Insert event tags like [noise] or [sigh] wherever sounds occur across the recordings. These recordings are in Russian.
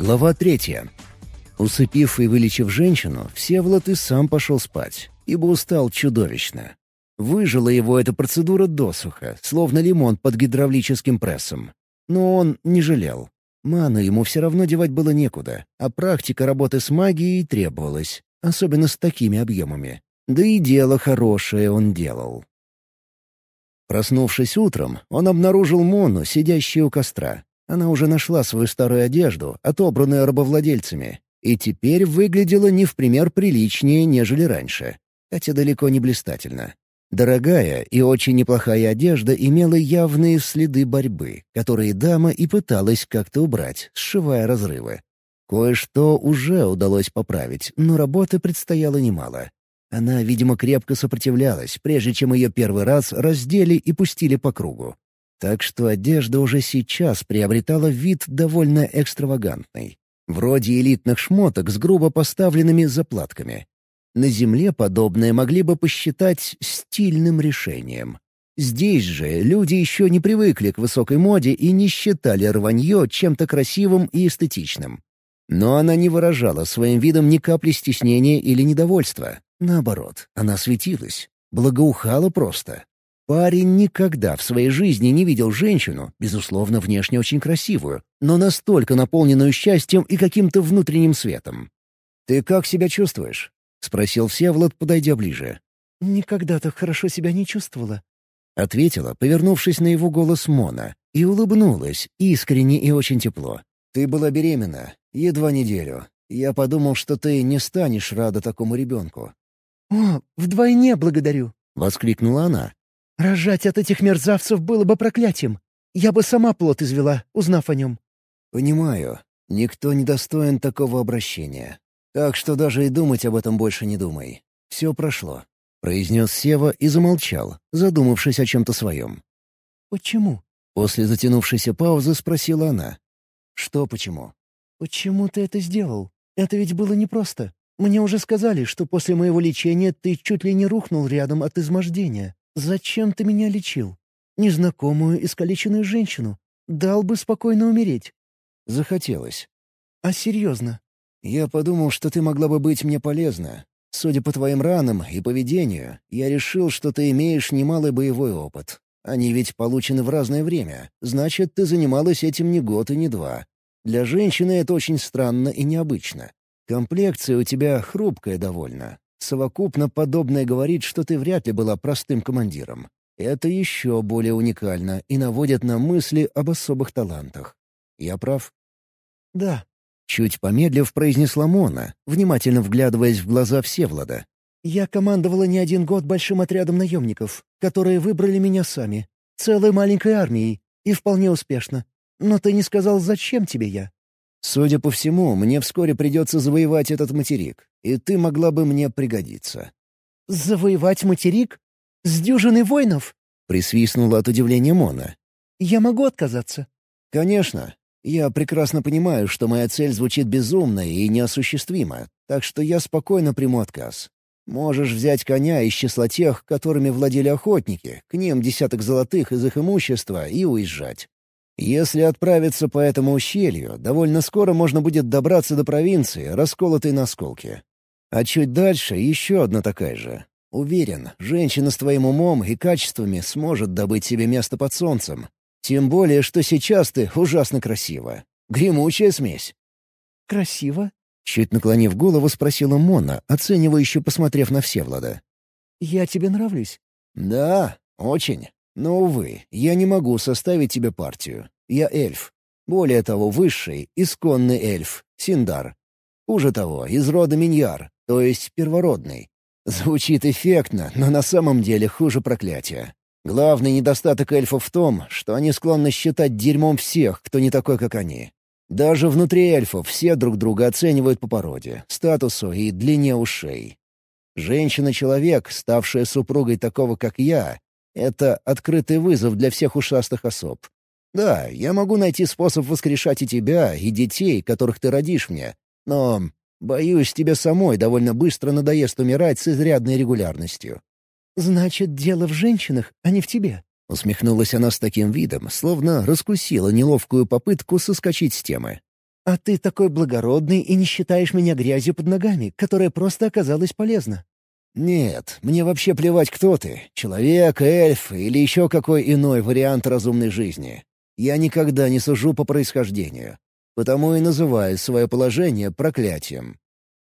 Глава третья. Усыпив и вылечив женщину, Всеволод и сам пошел спать, ибо устал чудовищно. Выжила его эта процедура досуха, словно лимон под гидравлическим прессом. Но он не жалел. Ману ему все равно девать было некуда, а практика работы с магией требовалась, особенно с такими объемами. Да и дело хорошее он делал. Проснувшись утром, он обнаружил Мону, сидящую у костра. Она уже нашла свою старую одежду, отобранную рабовладельцами, и теперь выглядела не в пример приличнее, нежели раньше, хотя далеко не блистательно. Дорогая и очень неплохая одежда имела явные следы борьбы, которые дама и пыталась как-то убрать, сшивая разрывы. Кое-что уже удалось поправить, но работы предстояло немало. Она, видимо, крепко сопротивлялась, прежде чем ее первый раз раздели и пустили по кругу. Так что одежда уже сейчас приобретала вид довольно экстравагантный. Вроде элитных шмоток с грубо поставленными заплатками. На земле подобное могли бы посчитать стильным решением. Здесь же люди еще не привыкли к высокой моде и не считали рванье чем-то красивым и эстетичным. Но она не выражала своим видом ни капли стеснения или недовольства. Наоборот, она светилась, благоухала просто. Парень никогда в своей жизни не видел женщину, безусловно, внешне очень красивую, но настолько наполненную счастьем и каким-то внутренним светом. «Ты как себя чувствуешь?» — спросил Всеволод, подойдя ближе. «Никогда так хорошо себя не чувствовала», — ответила, повернувшись на его голос Мона, и улыбнулась, искренне и очень тепло. «Ты была беременна, едва неделю. Я подумал, что ты не станешь рада такому ребенку». «О, вдвойне благодарю!» — воскликнула она. Рожать от этих мерзавцев было бы проклятием. Я бы сама плод извела, узнав о нем». «Понимаю. Никто не достоин такого обращения. Так что даже и думать об этом больше не думай. Все прошло», — произнес Сева и замолчал, задумавшись о чем-то своем. «Почему?» — после затянувшейся паузы спросила она. «Что почему?» «Почему ты это сделал? Это ведь было непросто. Мне уже сказали, что после моего лечения ты чуть ли не рухнул рядом от измождения. «Зачем ты меня лечил? Незнакомую искалеченную женщину. Дал бы спокойно умереть». Захотелось. «А серьезно?» «Я подумал, что ты могла бы быть мне полезна. Судя по твоим ранам и поведению, я решил, что ты имеешь немалый боевой опыт. Они ведь получены в разное время. Значит, ты занималась этим не год и не два. Для женщины это очень странно и необычно. Комплекция у тебя хрупкая довольно. Совокупно подобное говорит, что ты вряд ли была простым командиром. Это еще более уникально и наводит на мысли об особых талантах. Я прав? Да. Чуть помедлив произнесла Мона, внимательно вглядываясь в глаза Всевлада. «Я командовала не один год большим отрядом наемников, которые выбрали меня сами, целой маленькой армией, и вполне успешно. Но ты не сказал, зачем тебе я?» Судя по всему, мне вскоре придется завоевать этот материк, и ты могла бы мне пригодиться». «Завоевать материк? С дюжиной воинов?» — присвистнула от удивления Мона. «Я могу отказаться?» «Конечно. Я прекрасно понимаю, что моя цель звучит безумно и неосуществима, так что я спокойно приму отказ. Можешь взять коня из числа тех, которыми владели охотники, к ним десяток золотых из их имущества и уезжать. Если отправиться по этому ущелью, довольно скоро можно будет добраться до провинции, расколотой на осколки. А чуть дальше еще одна такая же. Уверен, женщина с твоим умом и качествами сможет добыть себе место под солнцем. Тем более, что сейчас ты ужасно красива. Гремучая смесь. «Красиво?» — чуть наклонив голову, спросила Мона, оценивающе посмотрев на Всевлада. «Я тебе нравлюсь?» «Да, очень. Но, увы, я не могу составить тебе партию. Я эльф. Более того, высший, исконный эльф, Синдар. Хуже того, из рода Миньяр, то есть первородный. Звучит эффектно, но на самом деле хуже проклятия. Главный недостаток эльфов в том, что они склонны считать дерьмом всех, кто не такой, как они. Даже внутри эльфов все друг друга оценивают по породе, статусу и длине ушей. Женщина-человек, ставшая супругой такого, как я, это открытый вызов для всех ушастых особ. Да, я могу найти способ воскрешать и тебя, и детей, которых ты родишь мне, но, боюсь, тебе самой довольно быстро надоест умирать с изрядной регулярностью». «Значит, дело в женщинах, а не в тебе?» Усмехнулась она с таким видом, словно раскусила неловкую попытку соскочить с темы. А ты такой благородный и не считаешь меня грязью под ногами, которая просто оказалась полезна. «Нет, мне вообще плевать, кто ты — человек, эльф или еще какой иной вариант разумной жизни. Я никогда не сужу по происхождению, потому и называю свое положение проклятием».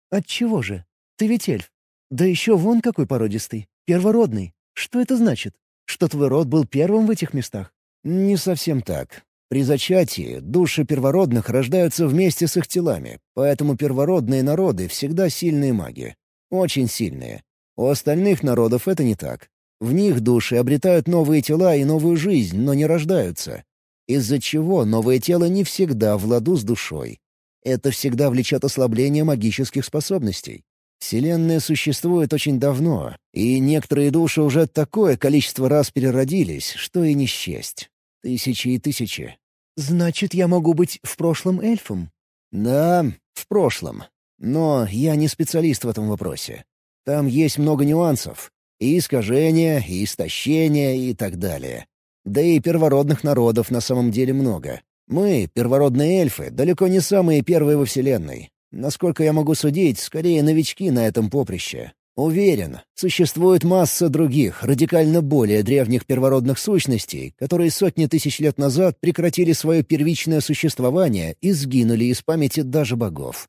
«Отчего же? Ты ведь эльф. Да еще вон какой породистый, первородный. Что это значит? Что твой род был первым в этих местах?» «Не совсем так. При зачатии души первородных рождаются вместе с их телами, поэтому первородные народы всегда сильные маги. Очень сильные. У остальных народов это не так. В них души обретают новые тела и новую жизнь, но не рождаются. Из-за чего новое тело не всегда в ладу с душой. Это всегда влечет ослабление магических способностей. Вселенная существует очень давно, и некоторые души уже такое количество раз переродились, что и не счесть. Тысячи и тысячи. «Значит, я могу быть в прошлом эльфом?» «Да, в прошлом. Но я не специалист в этом вопросе. Там есть много нюансов. И искажения, и истощения, и так далее. Да и первородных народов на самом деле много. Мы, первородные эльфы, далеко не самые первые во Вселенной. Насколько я могу судить, скорее новички на этом поприще. Уверен, существует масса других, радикально более древних первородных сущностей, которые сотни тысяч лет назад прекратили свое первичное существование и сгинули из памяти даже богов.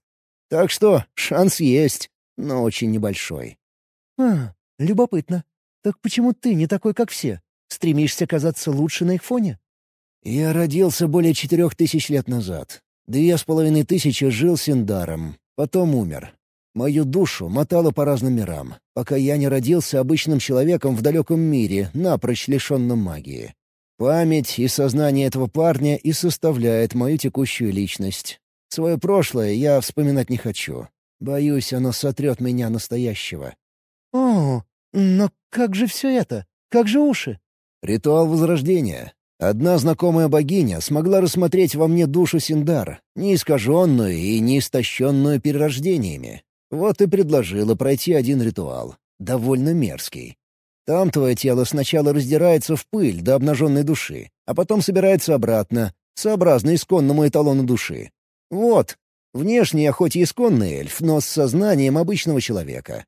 Так что шанс есть но очень небольшой. «А, любопытно. Так почему ты не такой, как все? Стремишься казаться лучше на их фоне?» «Я родился более четырех тысяч лет назад. Две с половиной тысячи жил Синдаром, потом умер. Мою душу мотало по разным мирам, пока я не родился обычным человеком в далеком мире, напрочь лишенном магии. Память и сознание этого парня и составляет мою текущую личность. Свое прошлое я вспоминать не хочу. Боюсь, оно сотрет меня настоящего. «О, но как же все это? Как же уши?» «Ритуал Возрождения. Одна знакомая богиня смогла рассмотреть во мне душу Синдар, не искаженную и не истощенную перерождениями. Вот и предложила пройти один ритуал. Довольно мерзкий. Там твое тело сначала раздирается в пыль до обнаженной души, а потом собирается обратно, сообразно исконному эталону души. Вот, Внешне я хоть и исконный эльф, но с сознанием обычного человека.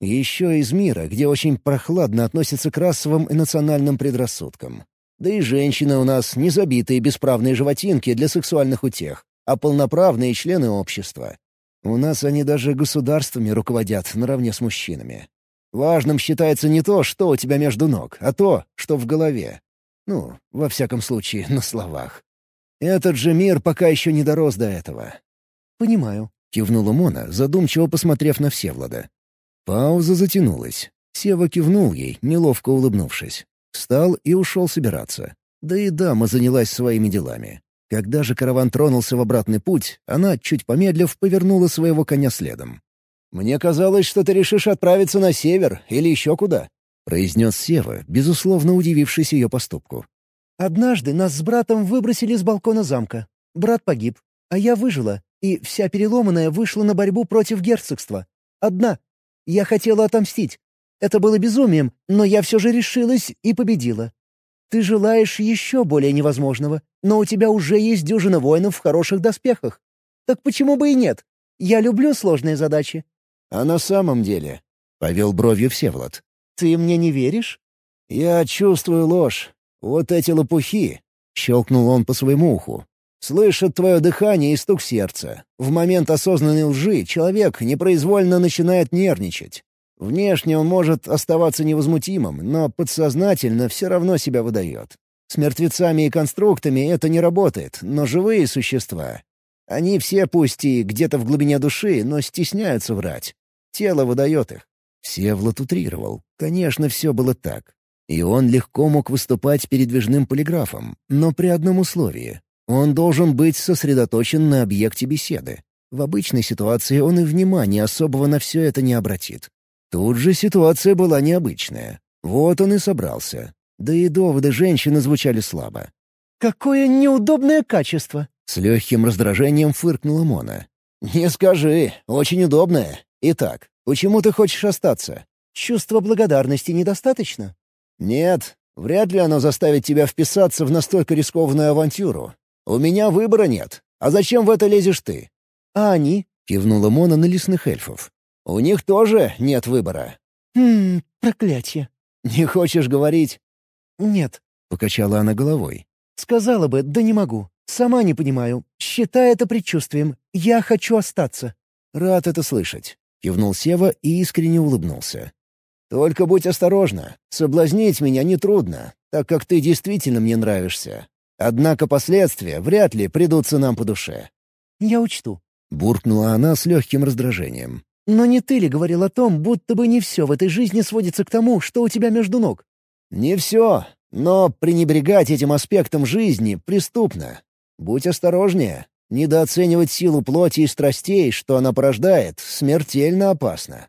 Еще из мира, где очень прохладно относятся к расовым и национальным предрассудкам. Да и женщины у нас не забитые бесправные животинки для сексуальных утех, а полноправные члены общества. У нас они даже государствами руководят наравне с мужчинами. Важным считается не то, что у тебя между ног, а то, что в голове. Ну, во всяком случае, [laughs] на словах. Этот же мир пока еще не дорос до этого. «Понимаю», — кивнула Мона, задумчиво посмотрев на Всевлада. Пауза затянулась. Сева кивнул ей, неловко улыбнувшись. Встал и ушел собираться. Да и дама занялась своими делами. Когда же караван тронулся в обратный путь, она, чуть помедлив, повернула своего коня следом. «Мне казалось, что ты решишь отправиться на север или еще куда», — произнес Сева, безусловно удивившись ее поступку. «Однажды нас с братом выбросили с балкона замка. Брат погиб, а я выжила и вся переломанная вышла на борьбу против герцогства. Одна. Я хотела отомстить. Это было безумием, но я все же решилась и победила. Ты желаешь еще более невозможного, но у тебя уже есть дюжина воинов в хороших доспехах. Так почему бы и нет? Я люблю сложные задачи». «А на самом деле...» — повел бровью Всеволод. «Ты мне не веришь?» «Я чувствую ложь. Вот эти лопухи!» — щелкнул он по своему уху. Слышит твое дыхание и стук сердца. В момент осознанной лжи человек непроизвольно начинает нервничать. Внешне он может оставаться невозмутимым, но подсознательно все равно себя выдает. С мертвецами и конструктами это не работает, но живые существа. Они все пусть и где-то в глубине души, но стесняются врать. Тело выдает их. Всевлад утрировал. Конечно, все было так. И он легко мог выступать передвижным полиграфом, но при одном условии он должен быть сосредоточен на объекте беседы. В обычной ситуации он и внимания особого на все это не обратит. Тут же ситуация была необычная. Вот он и собрался. Да и доводы женщины звучали слабо. «Какое неудобное качество!» С легким раздражением фыркнула Мона. «Не скажи, очень удобное. Итак, почему ты хочешь остаться?» «Чувство благодарности недостаточно?» «Нет, вряд ли оно заставит тебя вписаться в настолько рискованную авантюру. У меня выбора нет. А зачем в это лезешь ты?» «А они?» — кивнула Мона на лесных эльфов. «У них тоже нет выбора». «Хм, проклятие». «Не хочешь говорить?» «Нет», — покачала она головой. «Сказала бы, да не могу. Сама не понимаю. Считай это предчувствием. Я хочу остаться». «Рад это слышать», — кивнул Сева и искренне улыбнулся. «Только будь осторожна. Соблазнить меня нетрудно, так как ты действительно мне нравишься. Однако последствия вряд ли придутся нам по душе». «Я учту», — буркнула она с легким раздражением. «Но не ты ли говорил о том, будто бы не все в этой жизни сводится к тому, что у тебя между ног?» «Не все, но пренебрегать этим аспектом жизни преступно. Будь осторожнее. Недооценивать силу плоти и страстей, что она порождает, смертельно опасно.